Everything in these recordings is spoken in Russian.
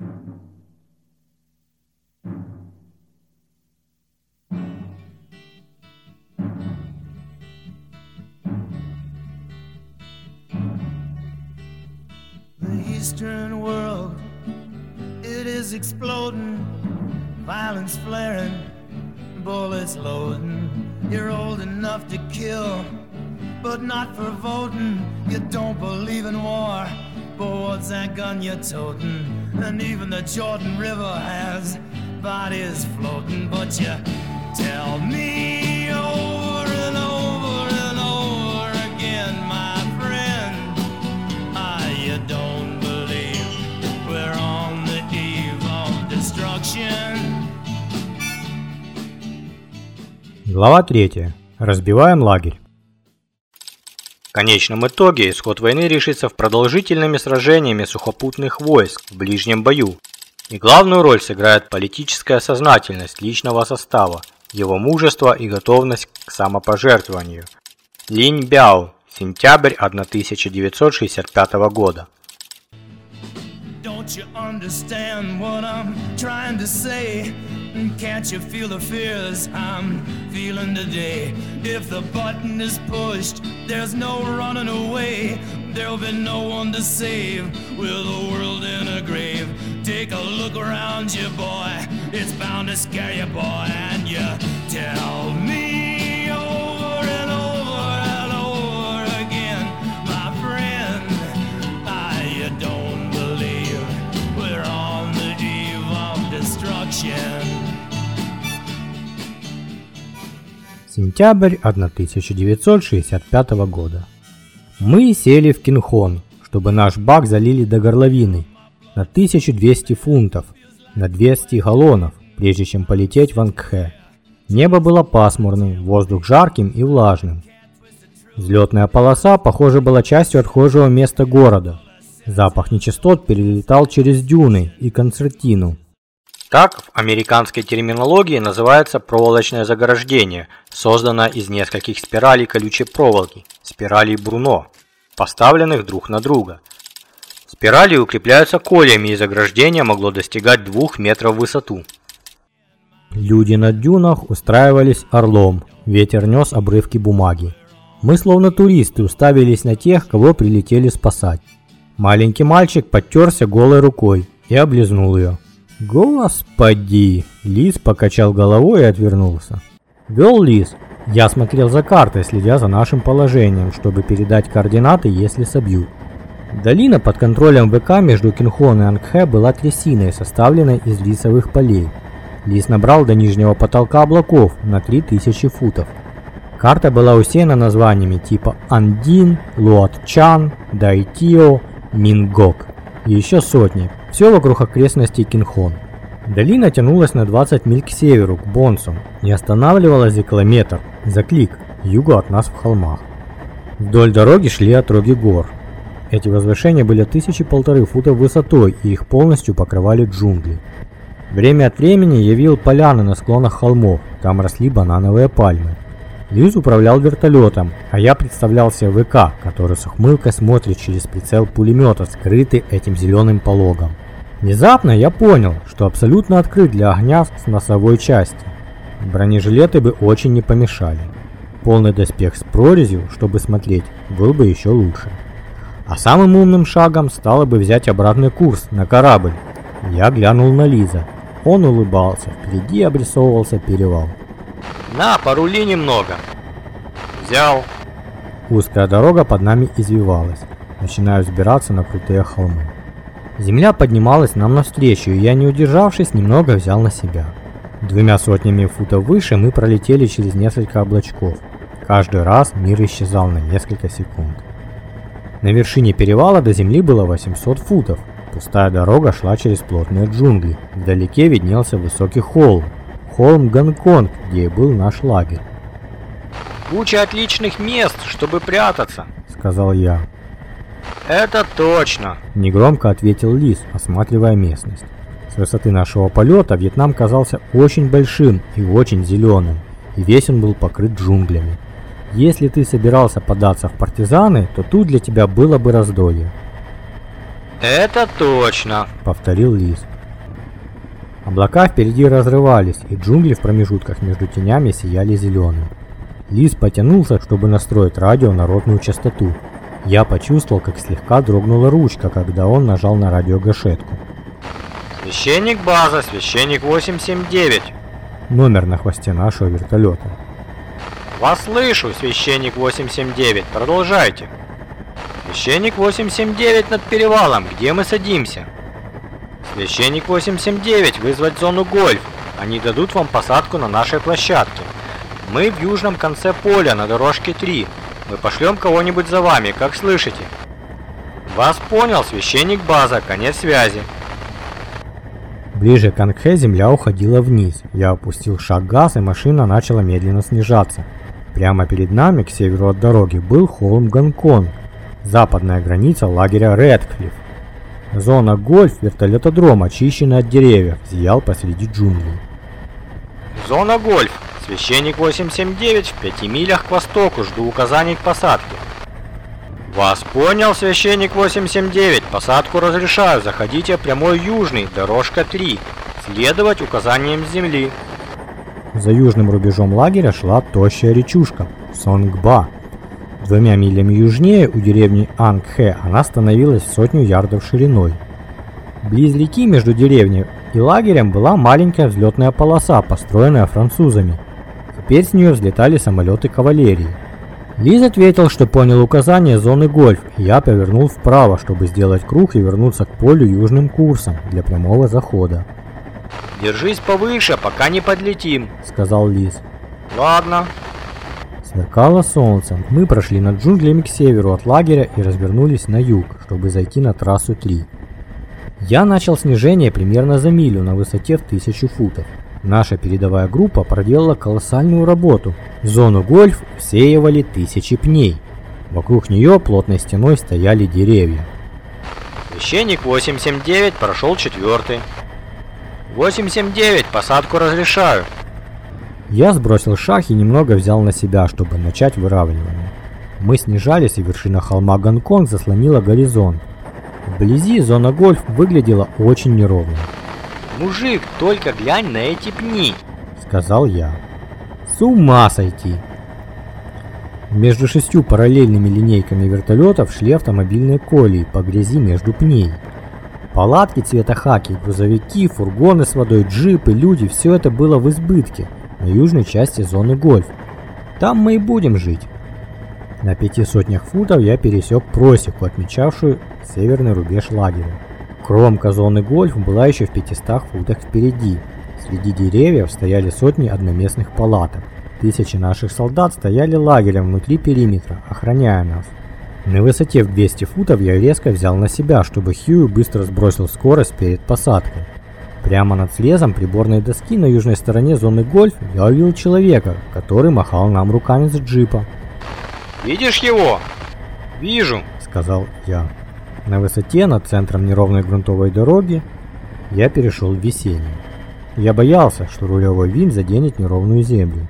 The eastern world, it is exploding, violence flaring, bullets loading. You're old enough to kill, but not for voting. You don't believe in war, but what's that gun you're toting? And even the Jordan River has bodies floating, but you tell me over and over and over again, my friend, ah, you don't believe we're on the eve of destruction. Глава 3. Разбиваем лагерь. В конечном итоге исход войны решится в продолжительными сражениями сухопутных войск в ближнем бою. И главную роль сыграет политическая сознательность личного состава, его мужество и готовность к самопожертвованию. Линь Бяо, сентябрь 1965 года. Don't you understand what I'm trying to say? Can't you feel the fears I'm feeling today? If the button is pushed, there's no running away. There'll be no one to save with the world in a grave. Take a look around you, boy. It's bound to scare you, boy. And you tell me over and over and over again, my friend, ah, you don't believe we're on the eve of destruction. Сентябрь 1965 года. Мы сели в Кинхон, чтобы наш бак залили до горловины на 1200 фунтов, на 200 галлонов, прежде чем полететь в Ангхэ. Небо было пасмурным, воздух жарким и влажным. Взлетная полоса, похоже, была частью отхожего места города. Запах нечистот перелетал через дюны и концертину. Так в американской терминологии называется проволочное заграждение, созданное из нескольких спиралей колючей проволоки, спиралей Бруно, поставленных друг на друга. Спирали укрепляются кольями и заграждение могло достигать двух метров в высоту. Люди на дюнах устраивались орлом, ветер нес обрывки бумаги. Мы словно туристы уставились на тех, кого прилетели спасать. Маленький мальчик подтерся голой рукой и облизнул ее. «Господи!» Лис покачал головой и отвернулся. Вел Лис. Я смотрел за картой, следя за нашим положением, чтобы передать координаты, если собьют. Долина под контролем ВК между Кинхон и Ангхэ была трясиной, составленной из лисовых полей. Лис набрал до нижнего потолка облаков на 3000 футов. Карта была усеяна названиями типа Андин, Луатчан, Дайтио, Мингок и еще сотни, все вокруг окрестностей Кинхон. Долина тянулась на 20 миль к северу, к Бонсу, не останавливалась за километр, за клик, югу от нас в холмах. Вдоль дороги шли отроги гор. Эти возвышения были тысячи полторы футов высотой и их полностью покрывали джунгли. Время от времени я видел поляны на склонах холмов, там росли банановые пальмы. Льюис управлял вертолетом, а я представлял себе ВК, который с ухмылкой смотрит через прицел пулемета, скрытый этим зеленым пологом. Внезапно я понял, что абсолютно открыт для огня с носовой части. Бронежилеты бы очень не помешали. Полный доспех с прорезью, чтобы смотреть, был бы еще лучше. А самым умным шагом стало бы взять обратный курс на корабль. Я глянул на Лиза. Он улыбался, впереди обрисовывался перевал. На, порули немного. Взял. Узкая дорога под нами извивалась, начиная взбираться на крутые холмы. Земля поднималась нам навстречу, и я, не удержавшись, немного взял на себя. Двумя сотнями футов выше мы пролетели через несколько облачков. Каждый раз мир исчезал на несколько секунд. На вершине перевала до земли было 800 футов. Пустая дорога шла через плотные джунгли. Вдалеке виднелся высокий холм, холм Гонконг, где и был наш лагерь. Куча отличных мест, чтобы прятаться, сказал я. Это точно, негромко ответил Лис, осматривая местность. С высоты нашего полета Вьетнам казался очень большим и очень зеленым, и весь он был покрыт джунглями. Если ты собирался податься в партизаны, то тут для тебя было бы раздолье. Это точно, повторил Лис. Облака впереди разрывались, и джунгли в промежутках между тенями сияли зеленым. Лис потянулся, чтобы настроить радио на ротную частоту. Я почувствовал, как слегка дрогнула ручка, когда он нажал на радиогашетку. Священник база, священник 879. Номер на хвосте нашего вертолета. Вас слышу, священник 879. Продолжайте. Священник 879 над перевалом. Где мы садимся? Священник 879, вызвать зону гольф. Они дадут вам посадку на нашей площадке. Мы в южном конце поля, на дорожке 3. Мы пошлем кого-нибудь за вами, как слышите? Вас понял, священник база, конец связи. Ближе к Ангхе земля уходила вниз. Я опустил шаг газ, и машина начала медленно снижаться. Прямо перед нами, к северу от дороги, был холм Гонконг, западная граница лагеря Редклифф. Зона гольф вертолетодром, очищенный от деревьев, зиял посреди джунглей. Зона гольф. Священник 879 в пяти милях к востоку. Жду указаний к посадке. Вас понял, священник 879. Посадку разрешаю. Заходите прямой южный, дорожка 3. Следовать указаниям земли. За южным рубежом лагеря шла тощая речушка Сонгба. Двумя милями южнее у деревни Ангхэ она становилась сотню ярдов шириной. Близ реки между деревней и лагерем была маленькая взлетная полоса, построенная французами. Теперь с нее взлетали самолеты кавалерии. Лиз ответил, что понял указание зоны гольф, и я повернул вправо, чтобы сделать круг и вернуться к полю южным курсом для прямого захода. Держись повыше, пока не подлетим, сказал Лиз. Ладно. Сверкало солнце. Мы прошли над джунглями к северу от лагеря и развернулись на юг, чтобы зайти на трассу 3. Я начал снижение примерно за милю на высоте в тысячу футов. Наша передовая группа проделала колоссальную работу. Зону гольф всеивали тысячи пней. Вокруг нее плотной стеной стояли деревья. Священник 879 прошел четвертый. 879, посадку разрешаю. Я сбросил шаг и немного взял на себя, чтобы начать выравнивание. Мы снижались, и вершина холма Гонконг заслонила горизонт. Вблизи зона гольф выглядела очень неровно. «Мужик, только глянь на эти пни!» — сказал я. «С ума сойти!» Между шестью параллельными линейками вертолетов шли автомобильные колеи по грязи между пней. Палатки цвета хаки, грузовики, фургоны с водой, джипы, люди – все это было в избытке на южной части зоны гольф. Там мы и будем жить. На пяти сотнях футов я пересек просеку, отмечавшую северный рубеж лагеря. Кромка зоны гольф была еще в 500 футах впереди. Среди деревьев стояли сотни одноместных палаток. Тысячи наших солдат стояли лагерем внутри периметра, охраняя нас. На высоте в 200 футов я резко взял на себя, чтобы Хью быстро сбросил скорость перед посадкой. Прямо над слезом приборной доски на южной стороне зоны гольф я увидел человека, который махал нам руками с джипа. «Видишь его?» «Вижу», — сказал я. На высоте над центром неровной грунтовой дороги я перешел в весеннее. Я боялся, что рулевой винт заденет неровную землю.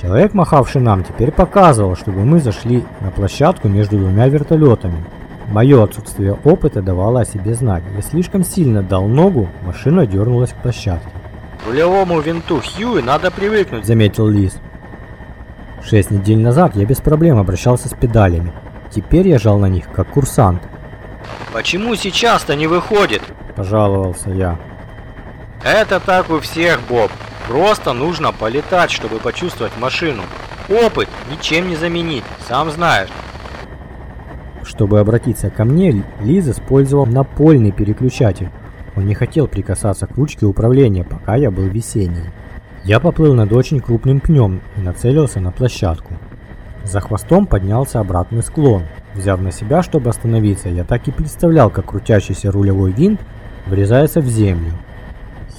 Человек, махавший нам, теперь показывал, чтобы мы зашли на площадку между двумя вертолетами. Мое отсутствие опыта давало о себе знать. Я слишком сильно дал ногу, машина дернулась к площадке. «Рулевому винту Хьюи надо привыкнуть», — заметил Лис. Шесть недель назад я без проблем обращался с педалями. Теперь я жал на них, как курсант. «Почему сейчас-то не выходит?» – пожаловался я. «Это так у всех, Боб. Просто нужно полетать, чтобы почувствовать машину. Опыт ничем не заменить, сам знаешь. Чтобы обратиться ко мне, Лиз использовал напольный переключатель. Он не хотел прикасаться к ручке управления, пока я был весенний. Я поплыл над очень крупным пнем и нацелился на площадку. За хвостом поднялся обратный склон. Взяв на себя, чтобы остановиться, я так и представлял, как крутящийся рулевой винт врезается в землю.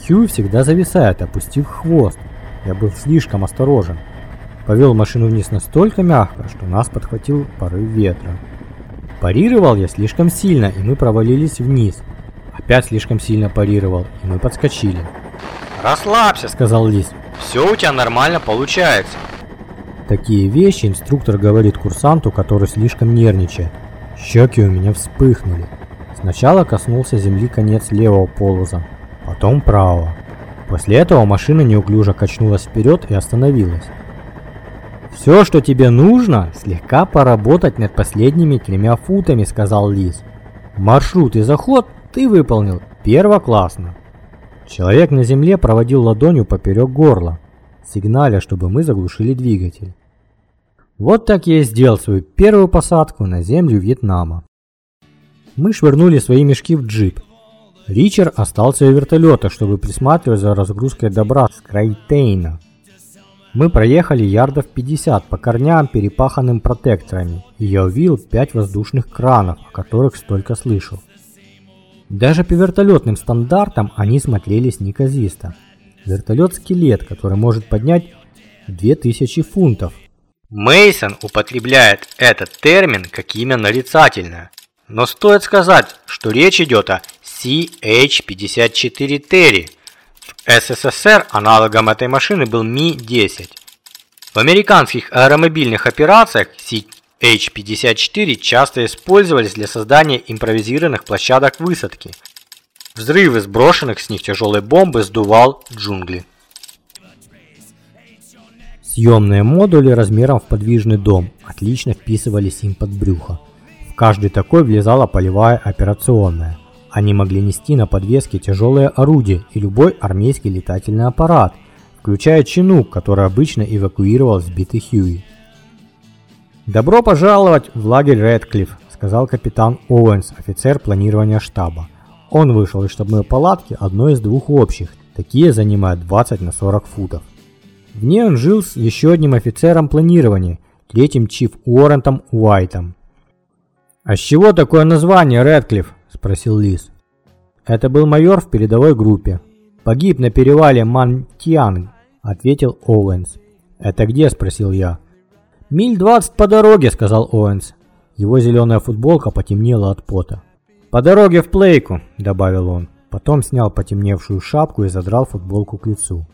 Хью всегда зависает, опустив хвост. Я был слишком осторожен. Повел машину вниз настолько мягко, что нас подхватил порыв ветра. Парировал я слишком сильно, и мы провалились вниз. Опять слишком сильно парировал, и мы подскочили. «Расслабься», — сказал Лис. «Все у тебя нормально получается». Такие вещи инструктор говорит курсанту, который слишком нервничает. Щеки у меня вспыхнули. Сначала коснулся земли конец левого полоза, потом правого. После этого машина неуклюже качнулась вперед и остановилась. «Все, что тебе нужно, слегка поработать над последними тремя футами», — сказал Лис. «Маршрут и заход ты выполнил первоклассно». Человек на земле проводил ладонью поперек горла, сигналя, чтобы мы заглушили двигатель. Вот так я и сделал свою первую посадку на землю Вьетнама. Мы швырнули свои мешки в джип. Ричард остался у вертолета, чтобы присматривать за разгрузкой добра с Крайтейна. Мы проехали ярдов 50 по корням, перепаханным протекторами, и я увидел пять воздушных кранов, о которых столько слышал. Даже по вертолетным стандартам они смотрелись неказисто. Вертолет-скелет, который может поднять 2000 фунтов. Мейсон употребляет этот термин как имя нарицательное. Но стоит сказать, что речь идет о CH-54 Terry. В СССР аналогом этой машины был Ми-10. В американских аэромобильных операциях CH-54 часто использовались для создания импровизированных площадок высадки. Взрывы сброшенных с них тяжелой бомбы сдувал джунгли. Съемные модули размером в подвижный дом отлично вписывались им под брюхо. В каждый такой влезала полевая операционная. Они могли нести на подвеске тяжелые орудия и любой армейский летательный аппарат, включая чинук, который обычно эвакуировал сбитый Хьюи. «Добро пожаловать в лагерь Редклифф», — сказал капитан Оуэнс, офицер планирования штаба. Он вышел из штабной палатки одной из двух общих, такие занимают 20 на 40 футов. В ней он жил с еще одним офицером планирования, третьим чиф Уоррентом Уайтом. «А с чего такое название, Редклифф?» – спросил Лис. «Это был майор в передовой группе. Погиб на перевале Мантьянг», – ответил Оуэнс. «Это где?» – спросил я. «Миль двадцать по дороге», – сказал Оуэнс. Его зеленая футболка потемнела от пота. «По дороге в Плейку», – добавил он. Потом снял потемневшую шапку и задрал футболку к лицу.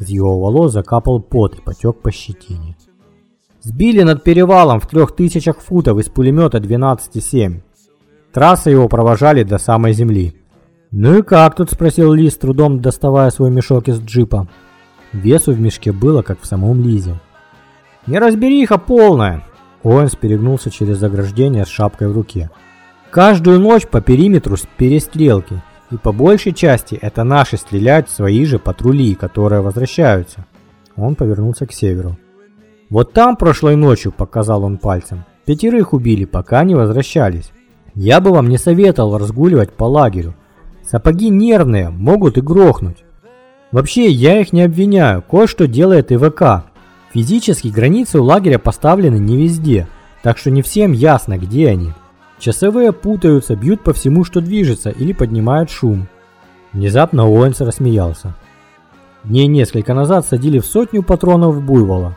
Из его волос закапал пот и потек по щетине. Сбили над перевалом в трех тысячах футов из пулемета 12,7. Трассы его провожали до самой земли. «Ну и как тут?» – спросил Ли, с трудом доставая свой мешок из джипа. Весу в мешке было, как в самом Лизе. «Неразбериха полная!» Оуэнс перегнулся через заграждение с шапкой в руке. «Каждую ночь по периметру перестрелки. И по большей части это наши стреляют в свои же патрули, которые возвращаются. Он повернулся к северу. Вот там прошлой ночью, показал он пальцем, пятерых убили, пока не возвращались. Я бы вам не советовал разгуливать по лагерю. Сапоги нервные, могут и грохнуть. Вообще, я их не обвиняю, кое-что делает ИВК. Физически границы у лагеря поставлены не везде, так что не всем ясно, где они. Часовые путаются, бьют по всему, что движется, или поднимают шум. Внезапно Уэнс рассмеялся. Дней несколько назад садили в сотню патронов буйвола.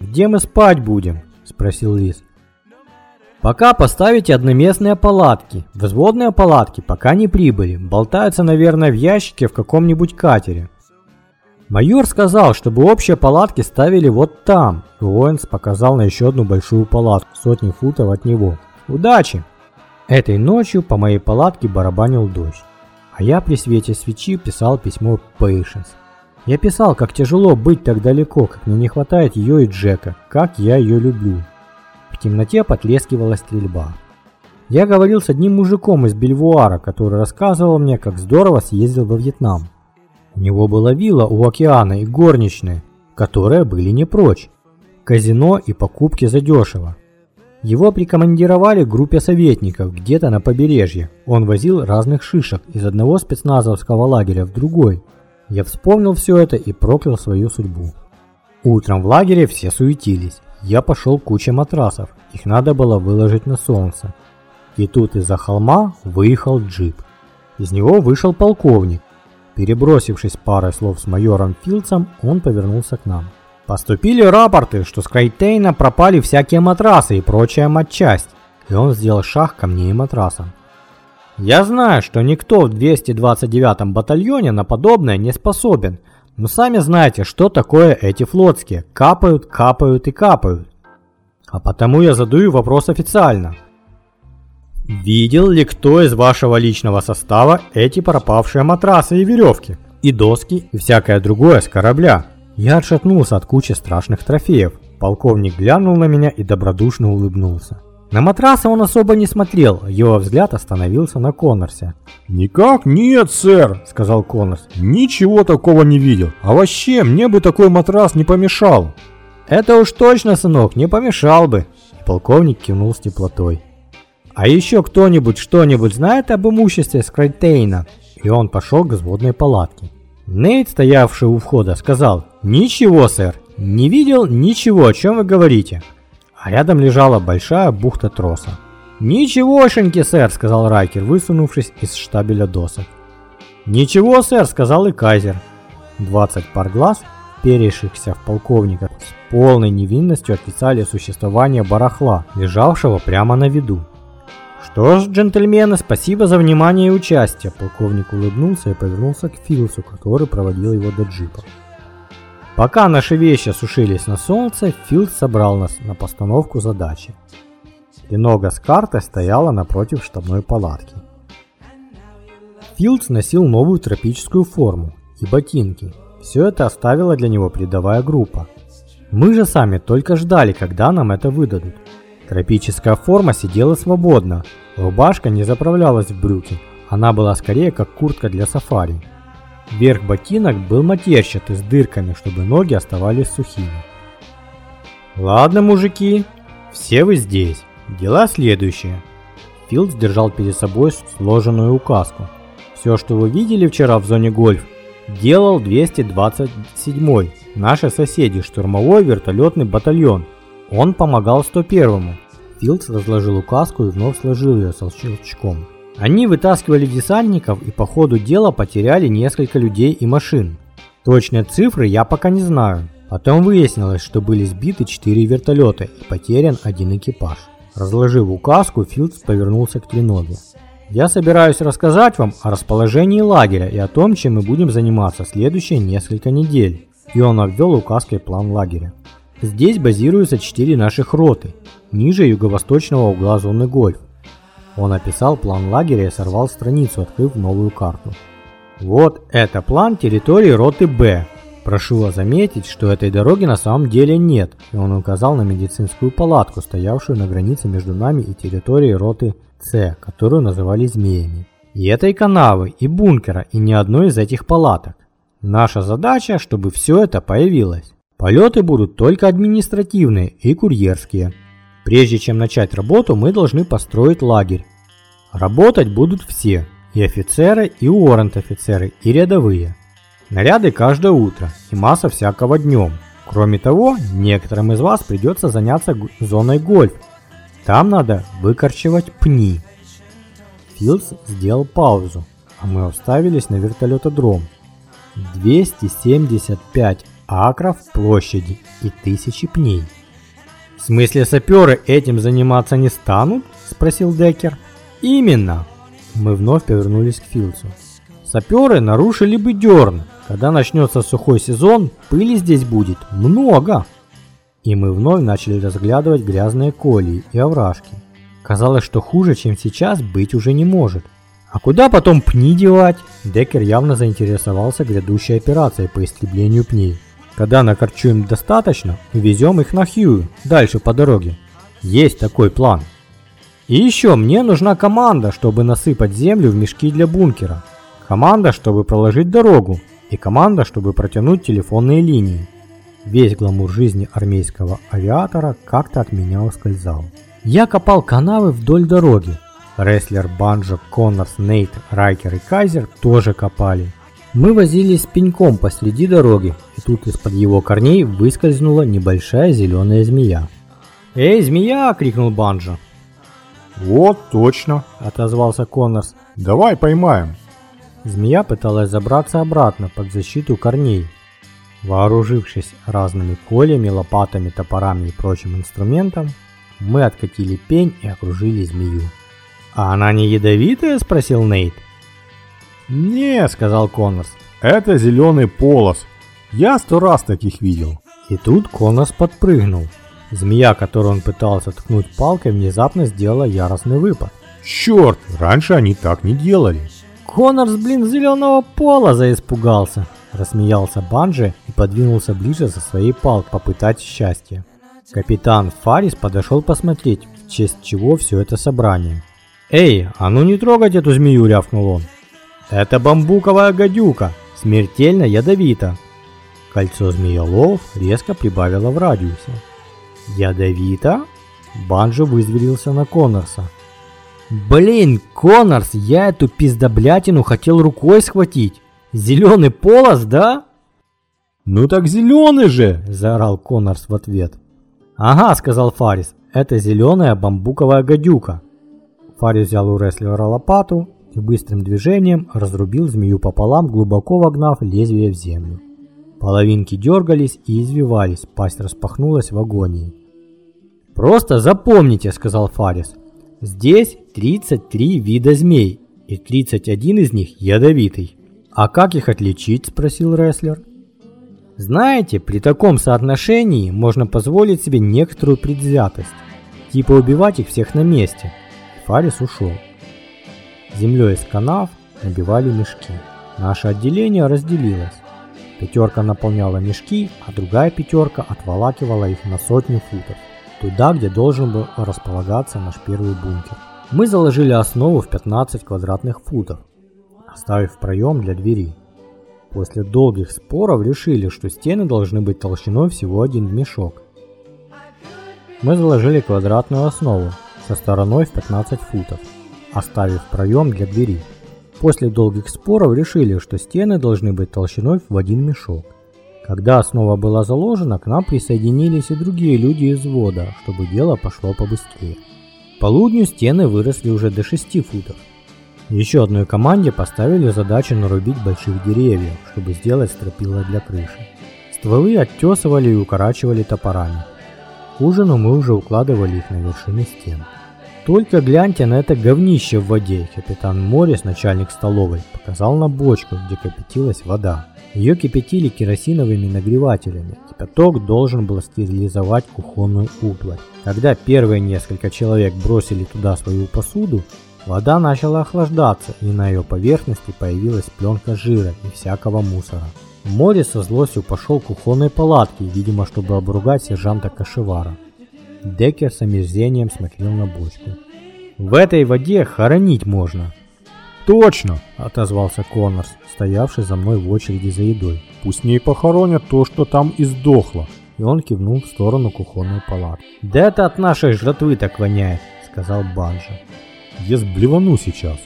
«Где мы спать будем?» – спросил Лис. «Пока поставите одноместные палатки. Взводные палатки пока не прибыли. Болтаются, наверное, в ящике в каком-нибудь катере. Майор сказал, чтобы общие палатки ставили вот там. Уэнс показал на еще одну большую палатку, сотни футов от него. Удачи! Этой ночью по моей палатке барабанил дождь, а я при свете свечи писал письмо Patience. Я писал, как тяжело быть так далеко, как мне не хватает ее и Джека, как я ее люблю. В темноте потрескивала стрельба. Я говорил с одним мужиком из Бельвуара, который рассказывал мне, как здорово съездил во Вьетнам. У него была вилла у океана и горничные, которые были не прочь. Казино и покупки задешево. Его прикомандировали к группе советников где-то на побережье. Он возил разных шишек из одного спецназовского лагеря в другой. Я вспомнил все это и проклял свою судьбу. Утром в лагере все суетились. Я пошел к куче матрасов. Их надо было выложить на солнце. И тут из-за холма выехал джип. Из него вышел полковник. Перебросившись парой слов с майором Филдсом, он повернулся к нам. Поступили рапорты, что с Крайтейна пропали всякие матрасы и прочая матчасть, и он сделал шаг ко мне и матрасам. Я знаю, что никто в 229-м батальоне на подобное не способен, но сами знаете, что такое эти флотские. Капают, капают и капают. А потому я задаю вопрос официально. Видел ли кто из вашего личного состава эти пропавшие матрасы и веревки? и доски, и всякое другое с корабля. Я отшатнулся от кучи страшных трофеев. Полковник глянул на меня и добродушно улыбнулся. На матрасы он особо не смотрел, его взгляд остановился на Коннорсе. «Никак нет, сэр», — сказал Коннорс. «Ничего такого не видел. А вообще, мне бы такой матрас не помешал». «Это уж точно, сынок, не помешал бы», — полковник кивнул с теплотой. «А еще кто-нибудь что-нибудь знает об имуществе Скрайтейна?» И он пошел к взводной палатке. Нейт, стоявший у входа, сказал «Ничего, сэр, не видел ничего, о чем вы говорите» а рядом лежала большая бухта троса. «Ничегошеньки, сэр», — сказал Райкер, высунувшись из штабеля досок. «Ничего, сэр», — сказал и Кайзер. Двадцать пар глаз, перешихся в полковника, с полной невинностью отрицали существование барахла, лежавшего прямо на виду. «Что ж, джентльмены, спасибо за внимание и участие», — полковник улыбнулся и повернулся к Филсу, который проводил его до джипа. Пока наши вещи сушились на солнце, Филд собрал нас на постановку задачи. Тренога с картой стояла напротив штабной палатки. Филдс носил новую тропическую форму и ботинки. Все это оставила для него передовая группа. Мы же сами только ждали, когда нам это выдадут. Тропическая форма сидела свободно, рубашка не заправлялась в брюки, она была скорее как куртка для сафари. Верх ботинок был матерчатый с дырками, чтобы ноги оставались сухими. Ладно, мужики, все вы здесь. Дела следующие. Филдс держал перед собой сложенную указку. Все, что вы видели вчера в зоне гольф, делал 227-й, наши соседи, штурмовой вертолетный батальон. Он помогал 101-му. Филдс разложил указку и вновь сложил ее со щелчком. Они вытаскивали десантников и по ходу дела потеряли несколько людей и машин. Точные цифры я пока не знаю. Потом выяснилось, что были сбиты 4 вертолета и потерян один экипаж. Разложив указку, Филдс повернулся к Треноге. Я собираюсь рассказать вам о расположении лагеря и о том, чем мы будем заниматься следующие несколько недель. И он обвел указкой план лагеря. Здесь базируются 4 наших роты, ниже юго-восточного угла зоны Гольф. Он описал план лагеря и сорвал страницу, открыв новую карту. Вот это план территории роты Б. Прошу вас заметить, что этой дороги на самом деле нет, и он указал на медицинскую палатку, стоявшую на границе между нами и территорией роты С, которую называли змеями. И этой канавы, и бункера, и ни одной из этих палаток. Наша задача, чтобы все это появилось. Полеты будут только административные и курьерские. Прежде чем начать работу, мы должны построить лагерь. Работать будут все, и офицеры, и уоррент-офицеры, и рядовые. Наряды каждое утро, и масса всякого днем. Кроме того, некоторым из вас придется заняться зоной гольф. Там надо выкорчевать пни. Филдс сделал паузу, а мы уставились на вертолетодром. 275 акров площади и тысячи пней. «В смысле саперы этим заниматься не станут?» – спросил Деккер. «Именно!» Мы вновь повернулись к Филдсу. «Саперы нарушили бы дерн. Когда начнется сухой сезон, пыли здесь будет много!» И мы вновь начали разглядывать грязные колеи и овражки. Казалось, что хуже, чем сейчас, быть уже не может. А куда потом пни девать? Деккер явно заинтересовался грядущей операцией по истреблению пней. Когда накорчуем достаточно, увезем их на Хью, дальше по дороге. Есть такой план. И еще мне нужна команда, чтобы насыпать землю в мешки для бункера. Команда, чтобы проложить дорогу. И команда, чтобы протянуть телефонные линии. Весь гламур жизни армейского авиатора как-то от меня ускользал. Я копал канавы вдоль дороги. Рестлер, Банджо, Коннорс, Нейт, Райкер и Кайзер тоже копали. Мы возились с пеньком посреди дороги, и тут из-под его корней выскользнула небольшая зеленая змея. «Эй, змея!» – крикнул Банджо. «Вот точно!» – отозвался Коннорс. «Давай поймаем!» Змея пыталась забраться обратно под защиту корней. Вооружившись разными колями, лопатами, топорами и прочим инструментом, мы откатили пень и окружили змею. «А она не ядовитая?» – спросил Нейт. «Не», — сказал Коннорс, — «это зеленый полос. Я сто раз таких видел». И тут Коннорс подпрыгнул. Змея, которую он пытался ткнуть палкой, внезапно сделала яростный выпад. «Черт, раньше они так не делали». Коннорс, блин, зеленого полоза испугался, рассмеялся Банджи и подвинулся ближе за своей палкой попытать счастье. Капитан Фарис подошел посмотреть, в честь чего все это собрание. «Эй, а ну не трогать эту змею!» – рявкнул он. «Это бамбуковая гадюка, смертельно ядовита!» Кольцо змеелов резко прибавило в радиусе. «Ядовита?» Банджо вызверился на Коннорса. «Блин, Коннорс, я эту пиздоблятину хотел рукой схватить! Зеленый полос, да?» «Ну так зеленый же!» – заорал Коннорс в ответ. «Ага», – сказал Фарис, – «это зеленая бамбуковая гадюка». Фарис взял у рестлера лопату и быстрым движением разрубил змею пополам, глубоко вогнав лезвие в землю. Половинки дергались и извивались, пасть распахнулась в агонии. «Просто запомните», — сказал Фарис. «Здесь 33 вида змей, и 31 из них ядовитый». «А как их отличить?» – спросил рестлер. Знаете, при таком соотношении можно позволить себе некоторую предвзятость, типа убивать их всех на месте. Фарис ушел. Землей из канав набивали мешки. Наше отделение разделилось. Пятерка наполняла мешки, а другая пятерка отволакивала их на сотню футов туда, где должен был располагаться наш первый бункер. Мы заложили основу в 15 квадратных футов, оставив проем для двери. После долгих споров решили, что стены должны быть толщиной всего один мешок. Мы заложили квадратную основу со стороной в 15 футов, оставив проем для двери. После долгих споров решили, что стены должны быть толщиной в один мешок. Когда основа была заложена, к нам присоединились и другие люди из взвода, чтобы дело пошло побыстрее. К полудню стены выросли уже до 6 футов. Еще одной команде поставили задачу нарубить больших деревьев, чтобы сделать стропила для крыши. Стволы оттесывали и укорачивали топорами. К ужину мы уже укладывали их на вершины стен. Только гляньте на это говнище в воде, капитан Моррис, начальник столовой, показал на бочку, где кипятилась вода. Ее кипятили керосиновыми нагревателями. Кипяток должен был стерилизовать кухонную утварь. Когда первые несколько человек бросили туда свою посуду, вода начала охлаждаться, и на ее поверхности появилась пленка жира и всякого мусора. Море со злостью пошел к кухонной палатке, видимо, чтобы обругать сержанта Кашевара. Деккер с омерзением смотрел на бочку. «В этой воде хоронить можно!» «Точно!» – отозвался Коннорс, стоявший за мной в очереди за едой. «Пусть не похоронят то, что там издохло!» И он кивнул в сторону кухонной палатки. «Да это от нашей жратвы так воняет!» – сказал Банжа. «Я сблевану сейчас!»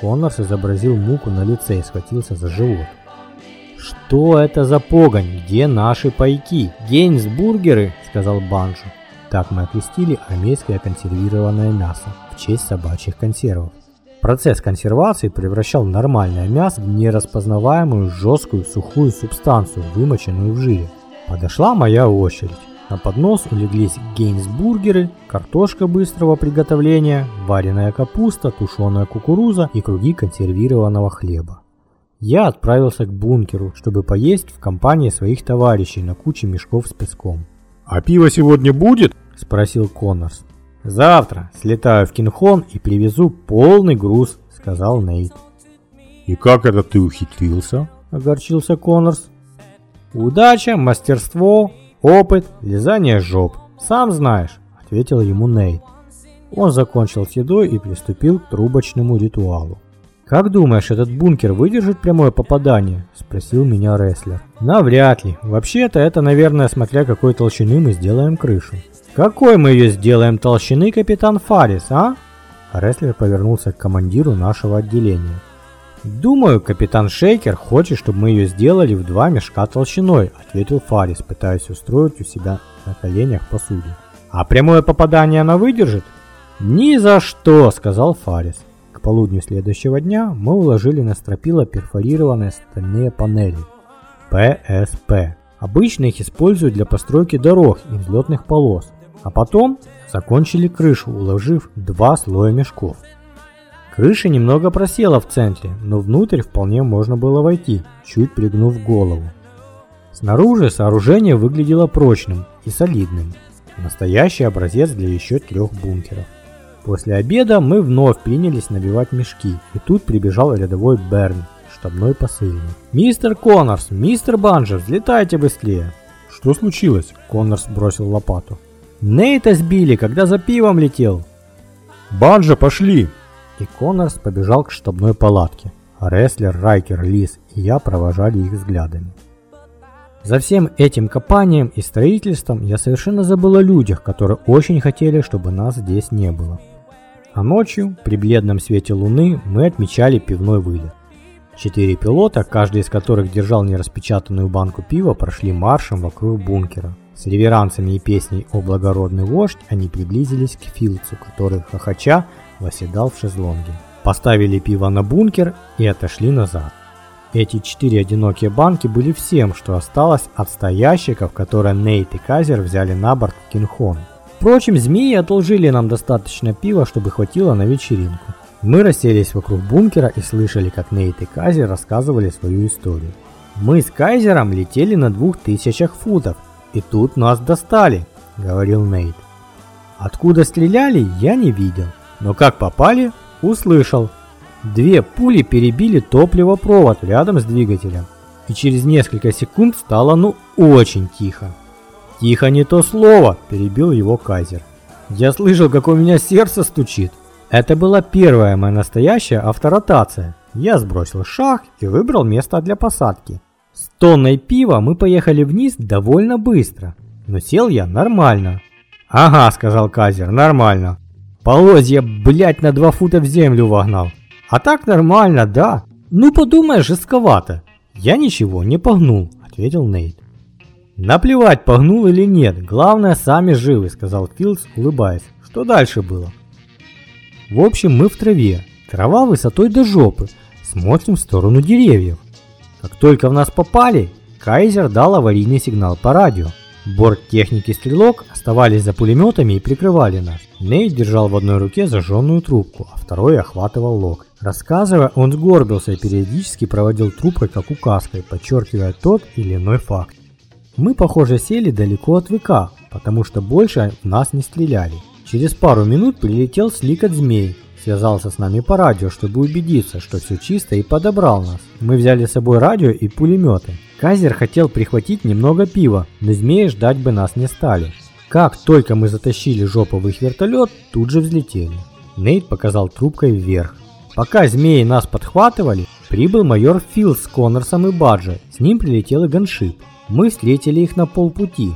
Коннорс изобразил муку на лице и схватился за живот. «Что это за погонь? Где наши пайки? Гейнсбургеры?» – сказал Банжа. Так мы окрестили армейское консервированное мясо в честь собачьих консервов. Процесс консервации превращал нормальное мясо в нераспознаваемую жесткую сухую субстанцию, вымоченную в жире. Подошла моя очередь. На поднос улеглись гейнсбургеры, картошка быстрого приготовления, вареная капуста, тушеная кукуруза и круги консервированного хлеба. Я отправился к бункеру, чтобы поесть в компании своих товарищей на куче мешков с песком. «А пиво сегодня будет?» – спросил Коннорс. «Завтра слетаю в Кинхон и привезу полный груз», — сказал Нейт. «И как это ты ухитрился?» — огорчился Коннорс. «Удача, мастерство, опыт, лизание жоп. Сам знаешь», — ответил ему Нейт. Он закончил с едой и приступил к трубочному ритуалу. «Как думаешь, этот бункер выдержит прямое попадание?» – спросил меня рестлер. «Навряд ли. Вообще-то это, наверное, смотря какой толщины мы сделаем крышу». «Какой мы ее сделаем толщины, капитан Фарис, а?» Рестлер повернулся к командиру нашего отделения. «Думаю, капитан Шейкер хочет, чтобы мы ее сделали в два мешка толщиной», ответил Фарис, пытаясь устроить у себя на коленях посуду. «А прямое попадание она выдержит?» «Ни за что», сказал Фарис. К полудню следующего дня мы уложили на стропила перфорированные стальные панели. ПСП. Обычно их используют для постройки дорог и взлетных полос. А потом закончили крышу, уложив два слоя мешков. Крыша немного просела в центре, но внутрь вполне можно было войти, чуть пригнув голову. Снаружи сооружение выглядело прочным и солидным. Настоящий образец для еще трех бункеров. После обеда мы вновь принялись набивать мешки, и тут прибежал рядовой Берн, штабной посыльный. «Мистер Коннорс, мистер Банджер, взлетайте быстрее!» «Что случилось?» Коннорс бросил лопату. «Нейта сбили, когда за пивом летел!» «Банджа, пошли!» И Коннорс побежал к штабной палатке. А Рестлер, Райкер, Лис и я провожали их взглядами. За всем этим копанием и строительством я совершенно забыл о людях, которые очень хотели, чтобы нас здесь не было. А ночью, при бледном свете луны, мы отмечали пивной вылет. Четыре пилота, каждый из которых держал нераспечатанную банку пива, прошли маршем вокруг бункера. С реверансами и песней «О благородный вождь» они приблизились к Филцу, который, хохоча, восседал в шезлонге. Поставили пиво на бункер и отошли назад. Эти четыре одинокие банки были всем, что осталось от ста ящиков, которые Нейт и Казер взяли на борт в Кинхон. Впрочем, змеи одолжили нам достаточно пива, чтобы хватило на вечеринку. Мы расселись вокруг бункера и слышали, как Нейт и Казер рассказывали свою историю. Мы с Кайзером летели на двух тысячах футов, и тут нас достали, говорил Нейт. Откуда стреляли, я не видел, но как попали, услышал. Две пули перебили топливопровод рядом с двигателем, и через несколько секунд стало ну очень тихо. «Тихо не то слово!» – перебил его Кайзер. «Я слышал, как у меня сердце стучит!» Это была первая моя настоящая авторотация. Я сбросил шаг и выбрал место для посадки. С тонной пива мы поехали вниз довольно быстро, но сел я нормально. «Ага», – сказал Казер, – «нормально. Полозья, блядь, на два фута в землю вогнал. А так нормально, да. Ну подумаешь, жестковато. Я ничего не погнул, ответил Нейт. Наплевать, погнул или нет, главное, сами живы, сказал Филдс, улыбаясь. Что дальше было? В общем, мы в траве. Трава высотой до жопы. Смотрим в сторону деревьев. Как только в нас попали, Кайзер дал аварийный сигнал по радио. Борт техники стрелок оставались за пулеметами и прикрывали нас. Нейт держал в одной руке зажженную трубку, а второй охватывал лог. Рассказывая, он сгорбился и периодически проводил трубкой как указкой, подчеркивая тот или иной факт. Мы, похоже, сели далеко от ВК, потому что больше в нас не стреляли. Через пару минут прилетел слик от змей, связался с нами по радио, чтобы убедиться, что все чисто и подобрал нас. Мы взяли с собой радио и пулеметы. Казер хотел прихватить немного пива, но змеи ждать бы нас не стали. Как только мы затащили жопу в их вертолет, тут же взлетели. Нейт показал трубкой вверх. Пока змеи нас подхватывали, прибыл майор Фил с Коннорсом и Баджи. С ним прилетел и ганшип. Мы встретили их на полпути.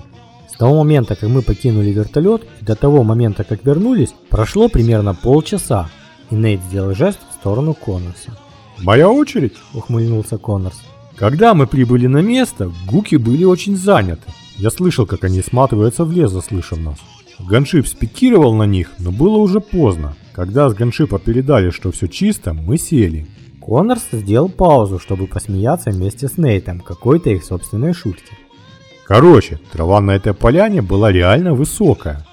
С того момента, как мы покинули вертолет, до того момента, как вернулись, прошло примерно полчаса. И Нейт сделал жест в сторону Коннорса. «Моя очередь?» – ухмыльнулся Коннорс. Когда мы прибыли на место, гуки были очень заняты. Я слышал, как они сматываются в лес, заслышав нас. Ганшип спикировал на них, но было уже поздно. Когда с Ганшипа передали, что все чисто, мы сели. Коннорс сделал паузу, чтобы посмеяться вместе с Нейтом какой-то их собственной шутки. Короче, трава на этой поляне была реально высокая.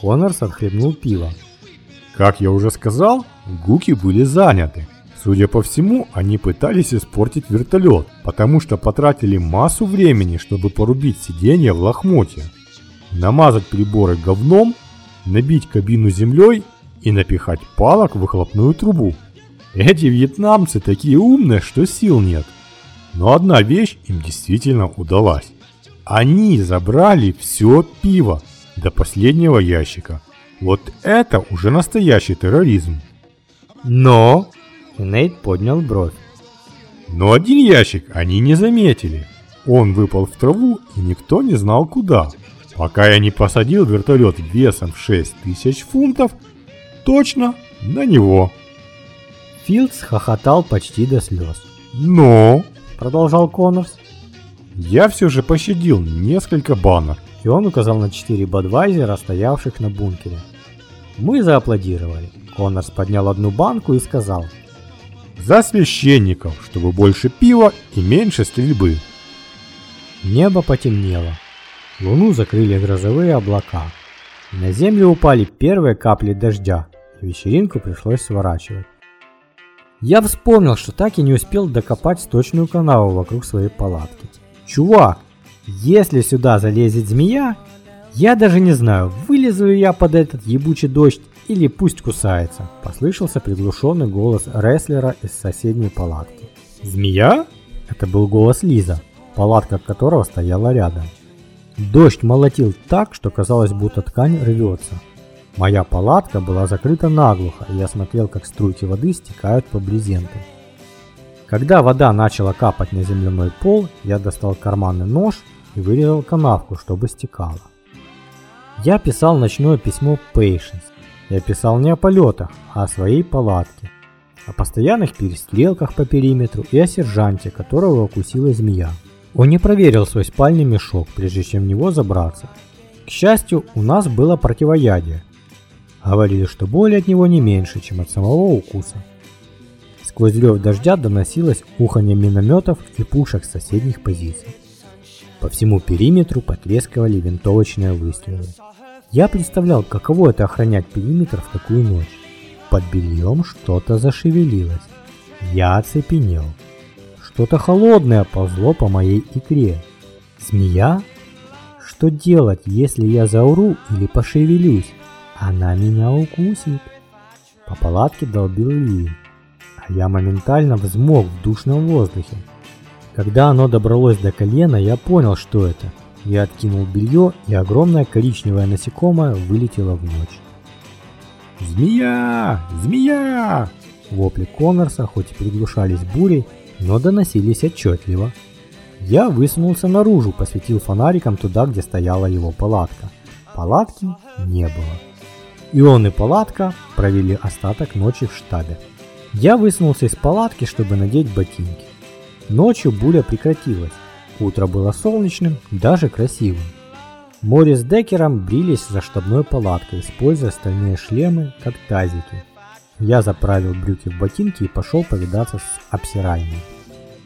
Коннорс отхлебнул пиво. Как я уже сказал, гуки были заняты. Судя по всему, они пытались испортить вертолет, потому что потратили массу времени, чтобы порубить сиденье в лохмотье, намазать приборы говном, набить кабину землей и напихать палок в выхлопную трубу. Эти вьетнамцы такие умные, что сил нет. Но одна вещь им действительно удалась. Они забрали все пиво до последнего ящика. Вот это уже настоящий терроризм. Но Нейт поднял бровь. Но один ящик они не заметили. Он выпал в траву, и никто не знал куда. Пока я не посадил вертолет весом в 6 тысяч фунтов, точно на него. Филдс хохотал почти до слез. Но, продолжал Коннорс, я все же пощадил несколько банок. И он указал на четыре бадвайзера, стоявших на бункере. Мы зааплодировали. Коннорс поднял одну банку и сказал – за священников, чтобы больше пива и меньше стрельбы. Небо потемнело. Луну закрыли грозовые облака. На землю упали первые капли дождя. Вечеринку пришлось сворачивать. Я вспомнил, что так и не успел докопать сточную канаву вокруг своей палатки. Чувак, если сюда залезет змея, я даже не знаю, вылезу ли я под этот ебучий дождь или пусть кусается, послышался приглушенный голос рестлера из соседней палатки. Змея? Это был голос Лиза, палатка которого стояла рядом. Дождь молотил так, что казалось, будто ткань рвется. Моя палатка была закрыта наглухо, и я смотрел, как струйки воды стекают по брезенту. Когда вода начала капать на земляной пол, я достал карманный нож и вырезал канавку, чтобы стекало. Я писал ночное письмо Patience. Я писал не о полетах, а о своей палатке, о постоянных перестрелках по периметру и о сержанте, которого укусила змея. Он не проверил свой спальный мешок, прежде чем в него забраться. К счастью, у нас было противоядие. Говорили, что боли от него не меньше, чем от самого укуса. Сквозь рев дождя доносилось уханье минометов и пушек соседних позиций. По всему периметру потрескивали винтовочные выстрелы. Я представлял, каково это охранять периметр в такую ночь. Под бельем что-то зашевелилось. Я оцепенел. Что-то холодное ползло по моей икре. Змея? Что делать, если я зауру или пошевелюсь? Она меня укусит. По палатке долбил ливень, а я моментально взмок в душном воздухе. Когда оно добралось до колена, я понял, что это. Я откинул белье, и огромное коричневое насекомое вылетело в ночь. «Змея! Змея!» Вопли Коннорса хоть и приглушались бурей, но доносились отчетливо. Я высунулся наружу, посветил фонариком туда, где стояла его палатка. Палатки не было. И он и палатка провели остаток ночи в штабе. Я высунулся из палатки, чтобы надеть ботинки. Ночью буря прекратилась. Утро было солнечным, даже красивым. Море с Декером брились за штабной палаткой, используя стальные шлемы, как тазики. Я заправил брюки в ботинки и пошел повидаться с обсиральной.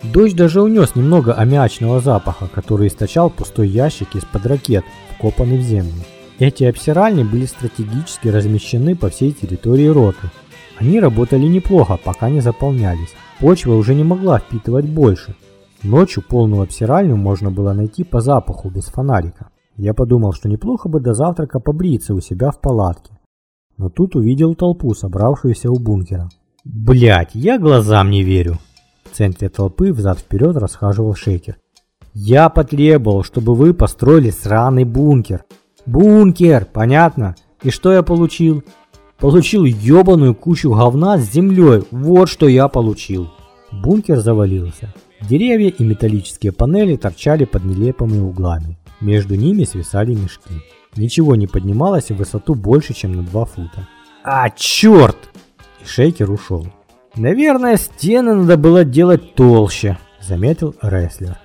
Дождь даже унес немного аммиачного запаха, который источал пустой ящик из-под ракет, вкопанный в землю. Эти обсиральни были стратегически размещены по всей территории роты. Они работали неплохо, пока не заполнялись. Почва уже не могла впитывать больше. Ночью полную обсиральню можно было найти по запаху без фонарика. Я подумал, что неплохо бы до завтрака побриться у себя в палатке. Но тут увидел толпу, собравшуюся у бункера. Блять, я глазам не верю. В центре толпы взад-вперед расхаживал шейкер. Я потребовал, чтобы вы построили сраный бункер. Бункер, понятно? И что я получил? Получил ебаную кучу говна с землей. Вот что я получил. Бункер завалился. Деревья и металлические панели торчали под нелепыми углами. Между ними свисали мешки. Ничего не поднималось в высоту больше, чем на 2 фута. А, черт! И шейкер ушел. Наверное, стены надо было делать толще, заметил рестлер.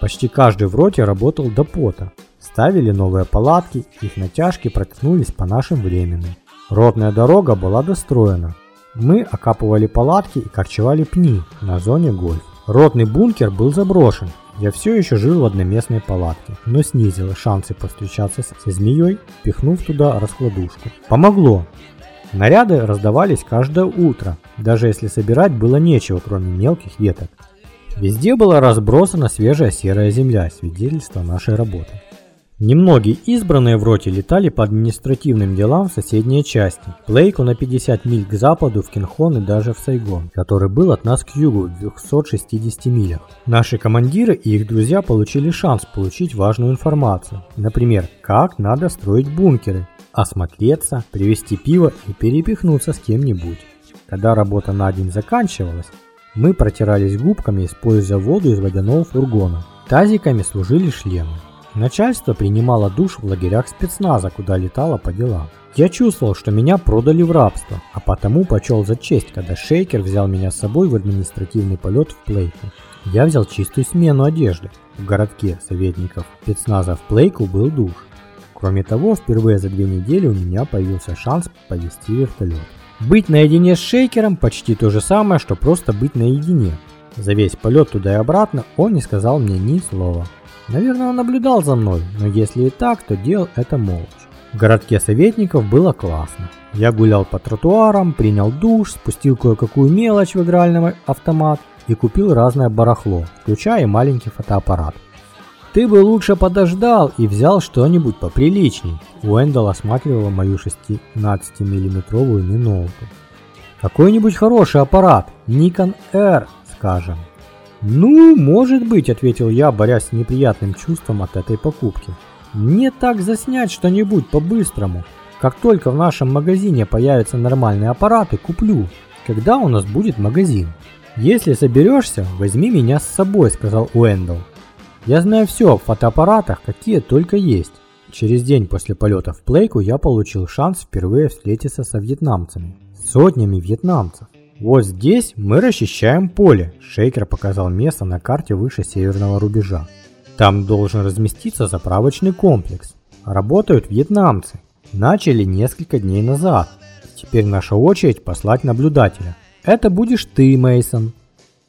Почти каждый в роте работал до пота. Ставили новые палатки, их натяжки протянулись по нашим временным. Ротная дорога была достроена. Мы окапывали палатки и корчевали пни на зоне гольф. Ротный бункер был заброшен. Я все еще жил в одноместной палатке, но снизил шансы повстречаться со змеей, пихнув туда раскладушку. Помогло. Наряды раздавались каждое утро, даже если собирать было нечего, кроме мелких веток. Везде была разбросана свежая серая земля, свидетельство нашей работы. Немногие избранные в роте летали по административным делам в соседние части. Плейку на 50 миль к западу, в Кинхон и даже в Сайгон, который был от нас к югу в 260 милях. Наши командиры и их друзья получили шанс получить важную информацию. Например, как надо строить бункеры, осмотреться, привезти пиво и перепихнуться с кем-нибудь. Когда работа на день заканчивалась, мы протирались губками, используя воду из водяного фургона. Тазиками служили шлемы. Начальство принимало душ в лагерях спецназа, куда летало по делам. Я чувствовал, что меня продали в рабство, а потому почел за честь, когда Шейкер взял меня с собой в административный полет в Плейку. Я взял чистую смену одежды. В городке советников спецназа в Плейку был душ. Кроме того, впервые за две недели у меня появился шанс повести вертолет. Быть наедине с Шейкером почти то же самое, что просто быть наедине. За весь полет туда и обратно он не сказал мне ни слова. Наверное, он наблюдал за мной, но если и так, то делал это молча. В городке советников было классно. Я гулял по тротуарам, принял душ, спустил кое-какую мелочь в игральный автомат и купил разное барахло, включая маленький фотоаппарат. Ты бы лучше подождал и взял что-нибудь поприличней. Уэндалл осматривала мою 16-миллиметровую минолку. Какой-нибудь хороший аппарат, Nikon R, скажем. Ну, может быть, ответил я, борясь с неприятным чувством от этой покупки. Не так заснять что-нибудь по-быстрому. Как только в нашем магазине появятся нормальные аппараты, куплю. Когда у нас будет магазин? Если соберешься, возьми меня с собой, сказал Уэндалл. Я знаю все о фотоаппаратах, какие только есть. Через день после полета в Плейку я получил шанс впервые встретиться со вьетнамцами. Сотнями вьетнамцев. Вот здесь мы расчищаем поле. Шейкер показал место на карте выше северного рубежа. Там должен разместиться заправочный комплекс. Работают вьетнамцы. Начали несколько дней назад. Теперь наша очередь послать наблюдателя. Это будешь ты, Мейсон.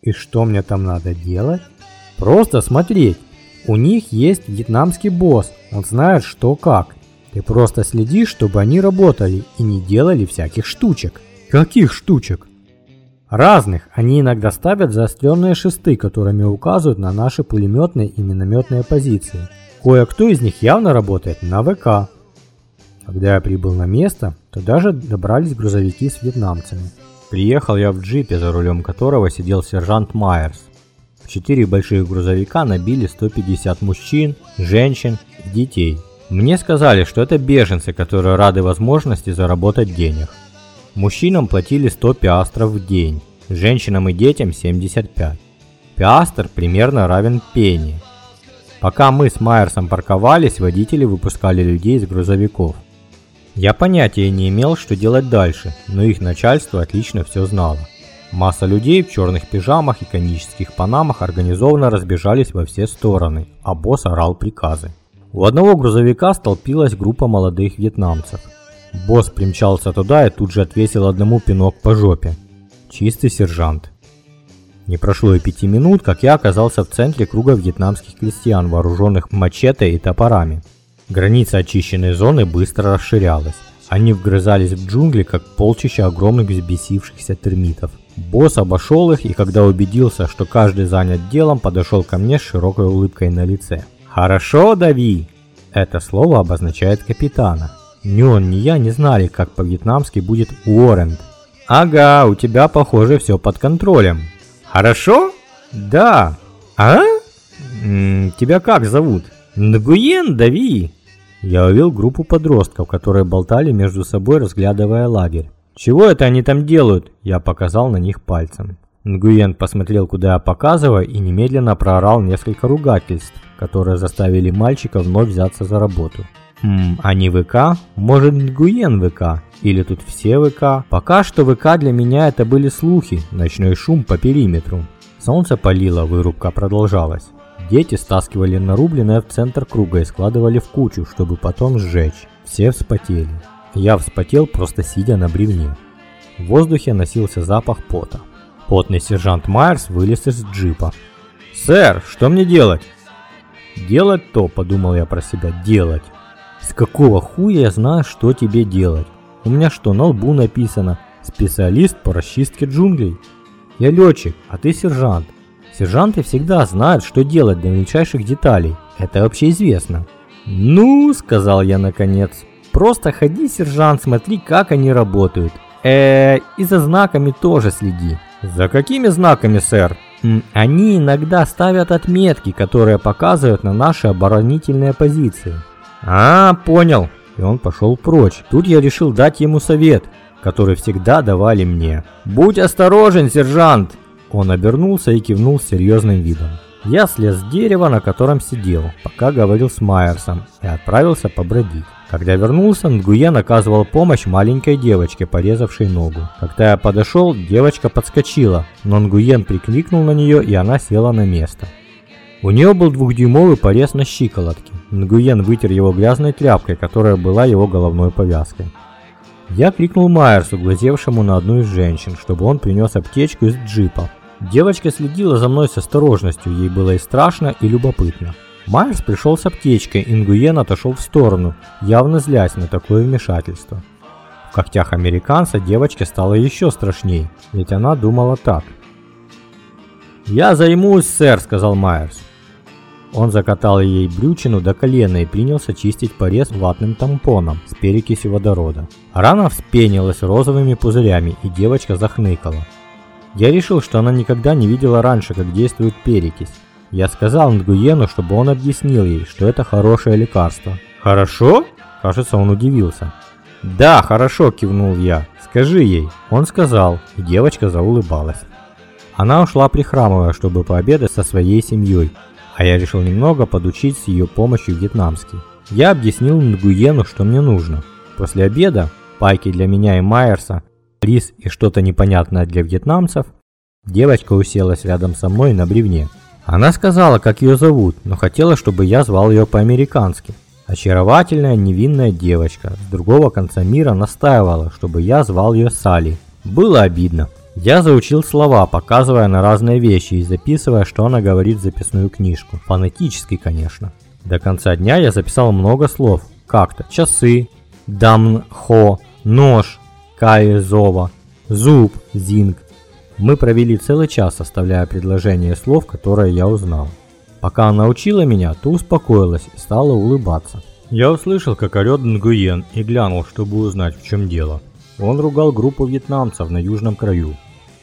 И что мне там надо делать? Просто смотреть. У них есть вьетнамский босс, он знает что как. Ты просто следи, чтобы они работали и не делали всяких штучек. Каких штучек? Разных. Они иногда ставят заостренные шесты, которыми указывают на наши пулеметные и минометные позиции. Кое-кто из них явно работает на ВК. Когда я прибыл на место, то даже добрались грузовики с вьетнамцами. Приехал я в джипе, за рулем которого сидел сержант Майерс. Четыре больших грузовика набили 150 мужчин, женщин и детей. Мне сказали, что это беженцы, которые рады возможности заработать денег. Мужчинам платили 100 пиастров в день, женщинам и детям 75. Пиастр примерно равен пени. Пока мы с Майерсом парковались, водители выпускали людей из грузовиков. Я понятия не имел, что делать дальше, но их начальство отлично все знало. Масса людей в черных пижамах и конических панамах организованно разбежались во все стороны, а босс орал приказы. У одного грузовика столпилась группа молодых вьетнамцев. Босс примчался туда и тут же отвесил одному пинок по жопе. Чистый сержант. Не прошло и пяти минут, как я оказался в центре круга вьетнамских крестьян, вооруженных мачете и топорами. Граница очищенной зоны быстро расширялась. Они вгрызались в джунгли, как полчища огромных взбесившихся термитов. Босс обошел их и когда убедился, что каждый занят делом, подошел ко мне с широкой улыбкой на лице. «Хорошо, Дави!» Это слово обозначает капитана. Ни он, ни я не знали, как по-вьетнамски будет «уоррент». «Ага, у тебя, похоже, все под контролем». «Хорошо?» «Да». «А? М -м, тебя как зовут?» «Нгуен, Дави!» Я увидел группу подростков, которые болтали между собой, разглядывая лагерь. «Чего это они там делают?» Я показал на них пальцем. Нгуен посмотрел, куда я показываю, и немедленно проорал несколько ругательств, которые заставили мальчика вновь взяться за работу. Хм, они ВК? Может Нгуен ВК? Или тут все ВК? Пока что ВК для меня это были слухи, ночной шум по периметру. Солнце палило, вырубка продолжалась. Дети стаскивали нарубленное в центр круга и складывали в кучу, чтобы потом сжечь. Все вспотели. Я вспотел, просто сидя на бревне. В воздухе носился запах пота. Потный сержант Майерс вылез из джипа. «Сэр, что мне делать?» «Делать то», — подумал я про себя, — «делать». «С какого хуя я знаю, что тебе делать? У меня что, на лбу написано «Специалист по расчистке джунглей»?» «Я летчик, а ты сержант. Сержанты всегда знают, что делать до мельчайших деталей. Это вообще известно». «Ну», — сказал я наконец, Просто ходи, сержант, смотри, как они работают. Э, и за знаками тоже следи. За какими знаками, сэр? Они иногда ставят отметки, которые показывают на наши оборонительные позиции. А, понял. И он пошел прочь. Тут я решил дать ему совет, который всегда давали мне. Будь осторожен, сержант. Он обернулся и кивнул серьезным видом. Я слез с дерева, на котором сидел, пока говорил с Майерсом, и отправился побродить. Когда вернулся, Нгуен оказывал помощь маленькой девочке, порезавшей ногу. Когда я подошел, девочка подскочила, но Нгуен прикрикнул на нее, и она села на место. У нее был двухдюймовый порез на щиколотке. Нгуен вытер его грязной тряпкой, которая была его головной повязкой. Я крикнул Майерсу, глазевшему на одну из женщин, чтобы он принес аптечку из джипа. Девочка следила за мной с осторожностью, ей было и страшно, и любопытно. Майерс пришел с аптечкой, Ингуен отошел в сторону, явно злясь на такое вмешательство. В когтях американца девочке стало еще страшней, ведь она думала так. «Я займусь, сэр», — сказал Майерс. Он закатал ей брючину до колена и принялся чистить порез ватным тампоном с перекисью водорода. Рана вспенилась розовыми пузырями, и девочка захныкала. Я решил, что она никогда не видела раньше, как действует перекись. Я сказал Нгуену, чтобы он объяснил ей, что это хорошее лекарство. «Хорошо?» Кажется, он удивился. «Да, хорошо», – кивнул я. «Скажи ей». Он сказал, и девочка заулыбалась. Она ушла прихрамывая, чтобы пообедать со своей семьей, а я решил немного подучить с ее помощью вьетнамский. Я объяснил Нгуену, что мне нужно. После обеда, пайки для меня и Майерса, рис и что-то непонятное для вьетнамцев, девочка уселась рядом со мной на бревне. Она сказала, как ее зовут, но хотела, чтобы я звал ее по-американски. Очаровательная невинная девочка с другого конца мира настаивала, чтобы я звал ее Салли. Было обидно. Я заучил слова, показывая на разные вещи и записывая, что она говорит в записную книжку. Фонетически, конечно. До конца дня я записал много слов. Как-то часы, дамн-хо, нож, каезова, зуб, зинг. Мы провели целый час, составляя предложение слов, которые я узнал. Пока она учила меня, то успокоилась и стала улыбаться. Я услышал, как орёт Нгуен и глянул, чтобы узнать, в чем дело. Он ругал группу вьетнамцев на южном краю.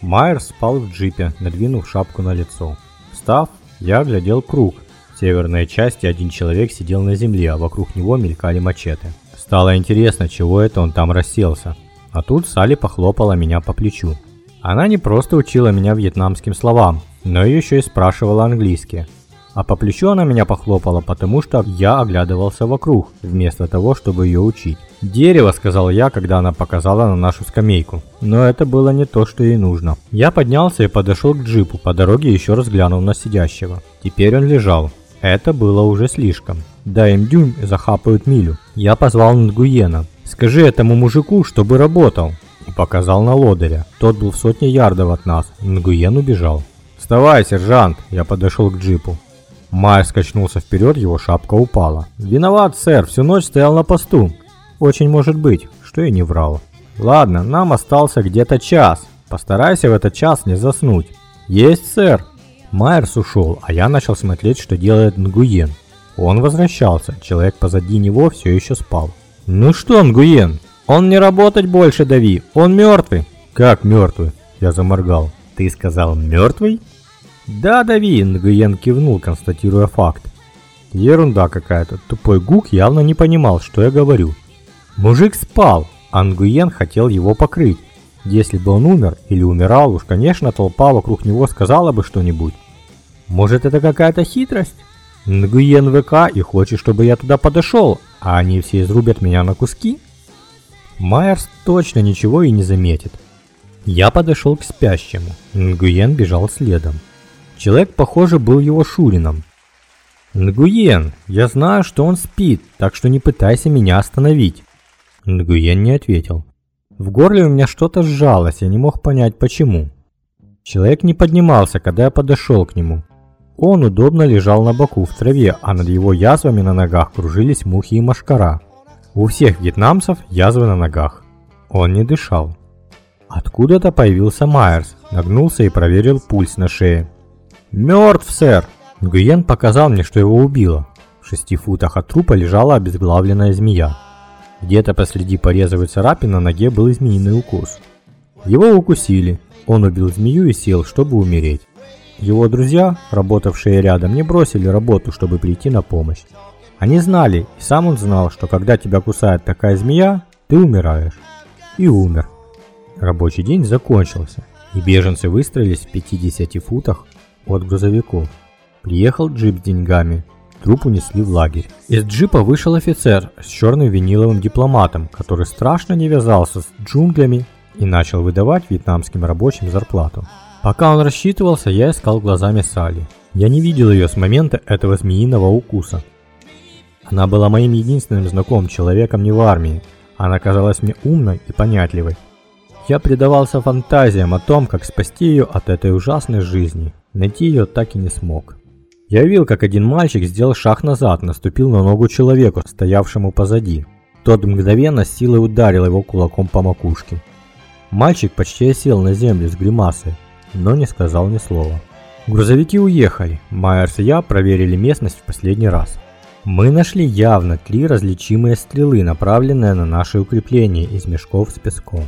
Майер спал в джипе, надвинув шапку на лицо. Встав, я оглядел круг. В северной части один человек сидел на земле, а вокруг него мелькали мачете. Стало интересно, чего это он там расселся. А тут Салли похлопала меня по плечу. Она не просто учила меня вьетнамским словам, но еще и спрашивала английский. А по плечу она меня похлопала, потому что я оглядывался вокруг, вместо того, чтобы ее учить. «Дерево», — сказал я, когда она показала на нашу скамейку. Но это было не то, что ей нужно. Я поднялся и подошел к джипу, по дороге еще раз глянул на сидящего. Теперь он лежал. Это было уже слишком. Дай им дюйм захапают милю. Я позвал Нгуена. «Скажи этому мужику, чтобы работал». И показал на лодыря. Тот был в сотне ярдов от нас. Нгуен убежал. «Вставай, сержант!» Я подошел к джипу. Майер скачнулся вперед, его шапка упала. «Виноват, сэр, всю ночь стоял на посту». «Очень может быть, что и не врал». «Ладно, нам остался где-то час. Постарайся в этот час не заснуть». «Есть, сэр». Майерс ушел, а я начал смотреть, что делает Нгуен. Он возвращался, человек позади него все еще спал. «Ну что, Нгуен, он не работать больше, Дави, он мертвый». «Как мертвый?» Я заморгал. «Ты сказал мертвый?» «Да, дави!» – Нгуен кивнул, констатируя факт. Ерунда какая-то. Тупой Гук явно не понимал, что я говорю. Мужик спал, а Нгуен хотел его покрыть. Если бы он умер или умирал, уж, конечно, толпа вокруг него сказала бы что-нибудь. Может, это какая-то хитрость? Нгуен ВК и хочет, чтобы я туда подошел, а они все изрубят меня на куски? Майерс точно ничего и не заметит. Я подошел к спящему. Нгуен бежал следом. Человек, похоже, был его шурином. «Нгуен, я знаю, что он спит, так что не пытайся меня остановить». Нгуен не ответил. В горле у меня что-то сжалось, я не мог понять почему. Человек не поднимался, когда я подошел к нему. Он удобно лежал на боку в траве, а над его язвами на ногах кружились мухи и мошкара. У всех вьетнамцев язвы на ногах. Он не дышал. Откуда-то появился Майерс, нагнулся и проверил пульс на шее. «Мертв, сэр!» Нгуен показал мне, что его убило. В шести футах от трупа лежала обезглавленная змея. Где-то посреди порезовой царапины на ноге был змеиный укус. Его укусили. Он убил змею и сел, чтобы умереть. Его друзья, работавшие рядом, не бросили работу, чтобы прийти на помощь. Они знали, и сам он знал, что когда тебя кусает такая змея, ты умираешь. И умер. Рабочий день закончился, и беженцы выстроились в 50 футах от грузовиков. Приехал джип с деньгами. Труп унесли в лагерь. Из джипа вышел офицер с черным виниловым дипломатом, который страшно не вязался с джунглями и начал выдавать вьетнамским рабочим зарплату. Пока он рассчитывался, я искал глазами Салли. Я не видел ее с момента этого змеиного укуса. Она была моим единственным знакомым человеком не в армии. Она казалась мне умной и понятливой. Я предавался фантазиям о том, как спасти ее от этой ужасной жизни. Найти ее так и не смог. Я видел, как один мальчик сделал шаг назад, наступил на ногу человеку, стоявшему позади. Тот мгновенно с силой ударил его кулаком по макушке. Мальчик почти осел на землю с гримасой, но не сказал ни слова. Грузовики уехали. Майерс и я проверили местность в последний раз. Мы нашли явно три различимые стрелы, направленные на наши укрепления из мешков с песком.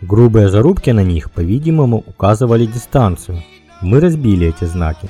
Грубые зарубки на них, по-видимому, указывали дистанцию. Мы разбили эти знаки.